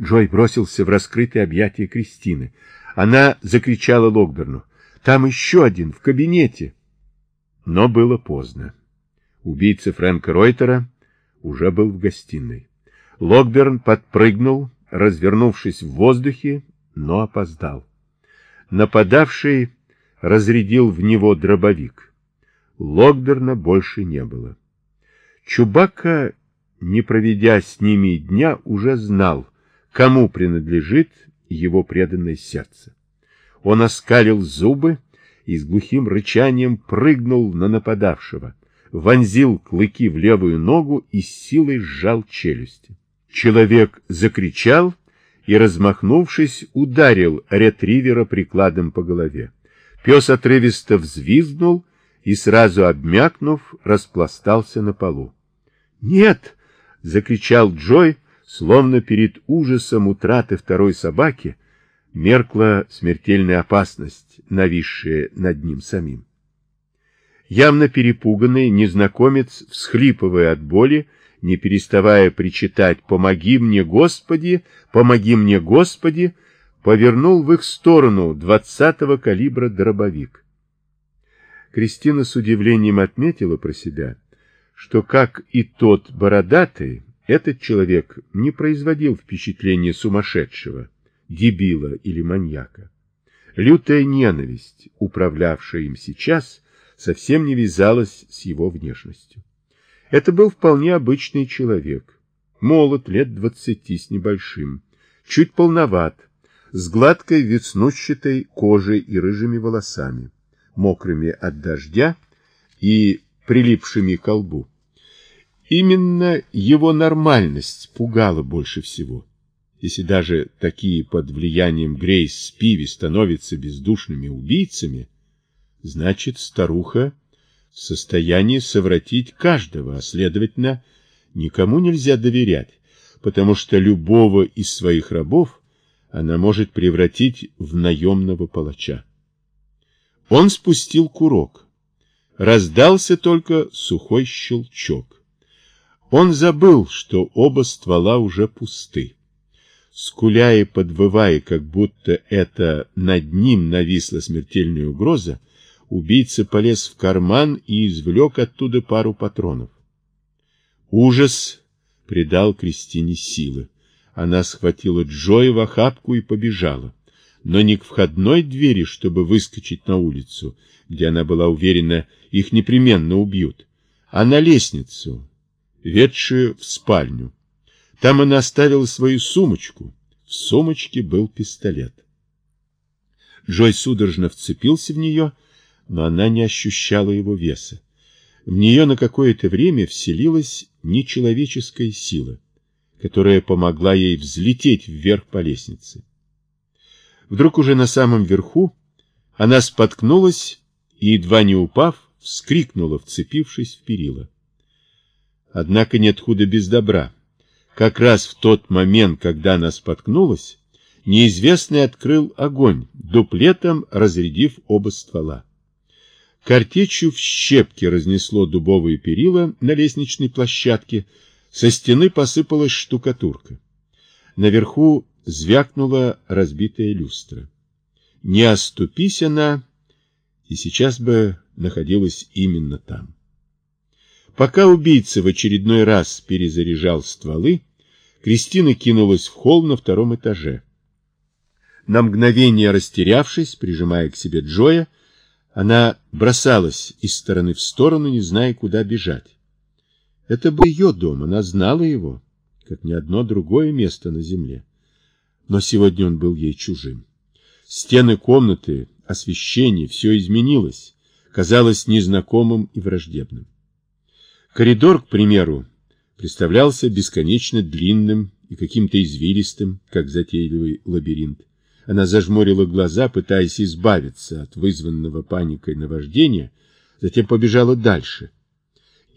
Джой бросился в раскрытые объятия Кристины. Она закричала Локберну. «Там еще один, в кабинете!» Но было поздно. Убийца Фрэнка Ройтера уже был в гостиной. Локберн подпрыгнул, развернувшись в воздухе, но опоздал. Нападавший разрядил в него дробовик. Локберна больше не было. Чубака, не проведя с ними дня, уже знал, кому принадлежит его преданное сердце. Он оскалил зубы и с глухим рычанием прыгнул на нападавшего, вонзил клыки в левую ногу и силой сжал челюсти. Человек закричал и, размахнувшись, ударил ретривера прикладом по голове. Пес отрывисто взвизгнул и, сразу обмякнув, распластался на полу. «Нет!» — закричал Джой, словно перед ужасом утраты второй собаки, меркла смертельная опасность, нависшая над ним самим. Явно перепуганный незнакомец, всхлипывая от боли, не переставая причитать «Помоги мне, Господи! Помоги мне, Господи!», повернул в их сторону двадцатого калибра дробовик. Кристина с удивлением отметила про себя, что, как и тот бородатый, этот человек не производил впечатления сумасшедшего, дебила или маньяка. Лютая ненависть, управлявшая им сейчас, совсем не вязалась с его внешностью. Это был вполне обычный человек, молод, лет двадцати с небольшим, чуть полноват, с гладкой веснущатой кожей и рыжими волосами, мокрыми от дождя и прилипшими к лбу. Именно его нормальность пугала больше всего. Если даже такие под влиянием Грейс Спиви становятся бездушными убийцами, значит, старуха в состоянии совратить каждого, а, следовательно, никому нельзя доверять, потому что любого из своих рабов она может превратить в наемного палача. Он спустил курок. Раздался только сухой щелчок. Он забыл, что оба ствола уже пусты. Скуляя и подвывая, как будто это над ним нависла смертельная угроза, убийца полез в карман и извлек оттуда пару патронов. Ужас придал Кристине силы. Она схватила Джоя в охапку и побежала, но не к входной двери, чтобы выскочить на улицу, где она была уверена, их непременно убьют, а на лестницу, ведшую в спальню. Там она оставила свою сумочку. В сумочке был пистолет. Джой судорожно вцепился в нее, но она не ощущала его веса. В нее на какое-то время вселилась нечеловеческая сила, которая помогла ей взлететь вверх по лестнице. Вдруг уже на самом верху она споткнулась и, едва не упав, вскрикнула, вцепившись в перила. Однако нет худа без добра. Как раз в тот момент, когда она споткнулась, неизвестный открыл огонь, дуплетом разрядив оба ствола. Картечью в щепки разнесло дубовые перила на лестничной площадке, со стены посыпалась штукатурка. Наверху звякнула разбитая люстра. Не оступись она, и сейчас бы находилась именно там. Пока убийца в очередной раз перезаряжал стволы, Кристина кинулась в холл на втором этаже. На мгновение растерявшись, прижимая к себе Джоя, она бросалась из стороны в сторону, не зная, куда бежать. Это был ее дом, она знала его, как ни одно другое место на земле. Но сегодня он был ей чужим. Стены комнаты, освещение, все изменилось, казалось незнакомым и враждебным. Коридор, к примеру, представлялся бесконечно длинным и каким-то извилистым, как затейливый лабиринт. Она зажмурила глаза, пытаясь избавиться от вызванного паникой наваждения, затем побежала дальше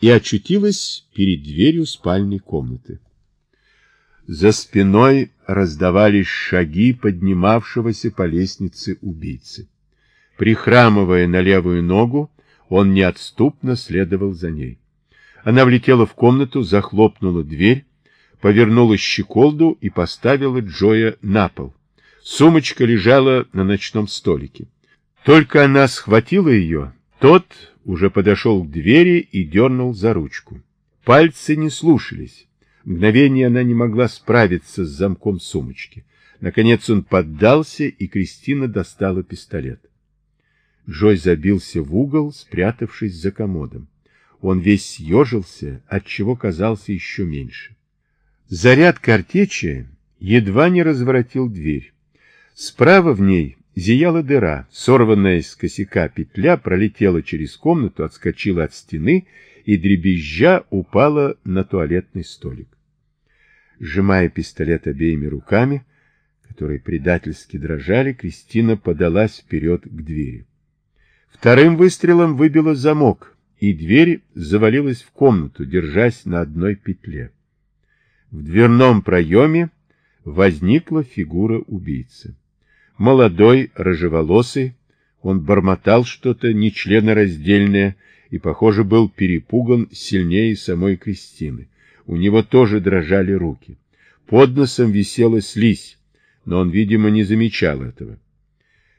и очутилась перед дверью спальной комнаты. За спиной раздавались шаги поднимавшегося по лестнице убийцы. Прихрамывая на левую ногу, он неотступно следовал за ней. Она влетела в комнату, захлопнула дверь, повернула щеколду и поставила Джоя на пол. Сумочка лежала на ночном столике. Только она схватила ее, тот уже подошел к двери и дернул за ручку. Пальцы не слушались. Мгновение она не могла справиться с замком сумочки. Наконец он поддался, и Кристина достала пистолет. Джой забился в угол, спрятавшись за комодом. Он весь съежился, отчего казался еще меньше. Заряд картечи едва не разворотил дверь. Справа в ней зияла дыра, сорванная с косяка петля пролетела через комнату, отскочила от стены и, дребезжа, упала на туалетный столик. Сжимая пистолет обеими руками, которые предательски дрожали, Кристина подалась вперед к двери. Вторым выстрелом выбила замок, и дверь завалилась в комнату, держась на одной петле. В дверном проеме возникла фигура убийцы. Молодой, рыжеволосый, он бормотал что-то нечленораздельное и, похоже, был перепуган сильнее самой Кристины. У него тоже дрожали руки. Под носом висела слизь, но он, видимо, не замечал этого.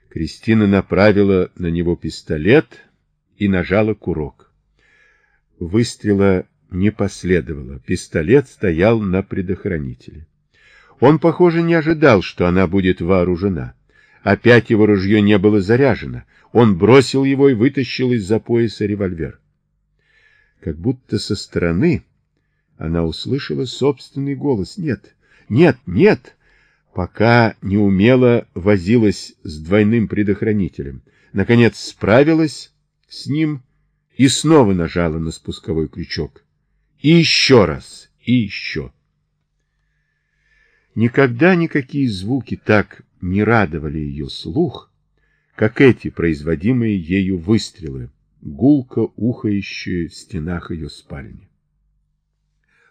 Кристина направила на него пистолет и нажала курок. Выстрела не последовало. Пистолет стоял на предохранителе. Он, похоже, не ожидал, что она будет вооружена. Опять его ружье не было заряжено. Он бросил его и вытащил из-за пояса револьвер. Как будто со стороны она услышала собственный голос. «Нет, нет, нет!» Пока неумело возилась с двойным предохранителем. Наконец справилась с ним и снова нажала на спусковой крючок. И еще раз, и еще. Никогда никакие звуки так не радовали ее слух, как эти производимые ею выстрелы, гулко ухающие в стенах ее спальни.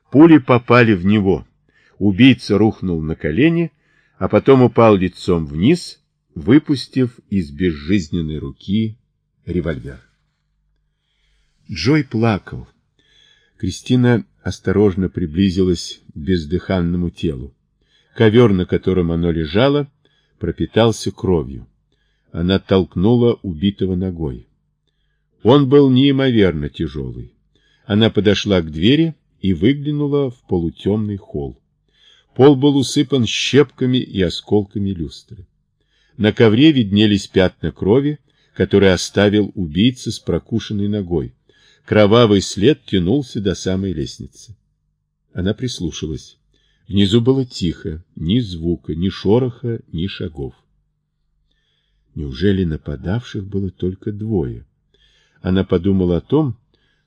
Пули попали в него. Убийца рухнул на колени, а потом упал лицом вниз, выпустив из безжизненной руки револьвер. Джой плакал. Кристина осторожно приблизилась к бездыханному телу. Ковер, на котором оно лежало, пропитался кровью. Она толкнула убитого ногой. Он был неимоверно тяжелый. Она подошла к двери и выглянула в полутемный холл. Пол был усыпан щепками и осколками люстры. На ковре виднелись пятна крови, которые оставил убийца с прокушенной ногой. Кровавый след тянулся до самой лестницы. Она прислушалась. Внизу было тихо, ни звука, ни шороха, ни шагов. Неужели нападавших было только двое? Она подумала о том,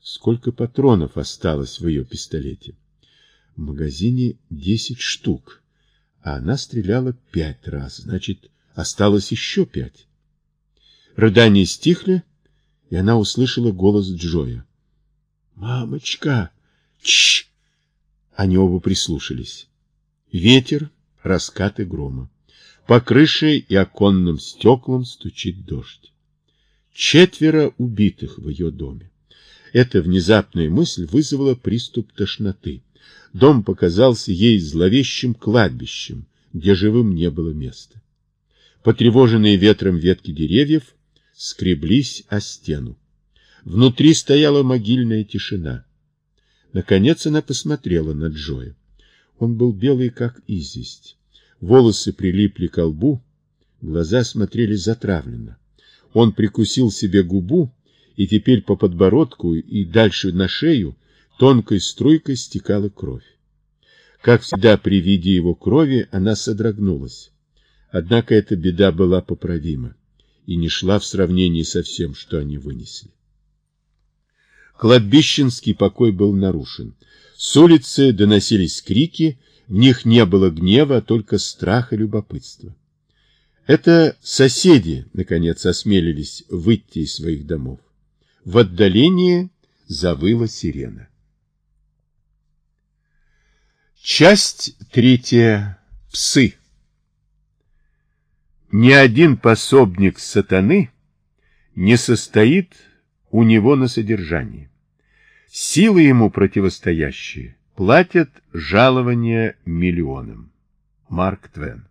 сколько патронов осталось в ее пистолете. В магазине десять штук, а она стреляла пять раз, значит, осталось еще пять. Рыдания стихли, и она услышала голос Джоя. «Мамочка! Чш!» Они оба прислушались. Ветер, раскаты грома. По крыше и оконным стеклам стучит дождь. Четверо убитых в ее доме. Эта внезапная мысль вызвала приступ тошноты. Дом показался ей зловещим кладбищем, где живым не было места. Потревоженные ветром ветки деревьев скреблись о стену. Внутри стояла могильная тишина. Наконец она посмотрела на Джоя. Он был белый, как известь. Волосы прилипли к лбу, глаза смотрели затравленно. Он прикусил себе губу, и теперь по подбородку и дальше на шею тонкой струйкой стекала кровь. Как всегда при виде его крови она содрогнулась. Однако эта беда была поправима и не шла в сравнении со всем, что они вынесли. Кладбищенский покой был нарушен. С улицы доносились крики, в них не было гнева, а только страх и любопытство. Это соседи, наконец, осмелились выйти из своих домов. В отдалении завыла сирена. Часть третья. Псы. Ни один пособник сатаны не состоит у него на содержании. Силы ему противостоящие платят жалование миллионам. Марк Твен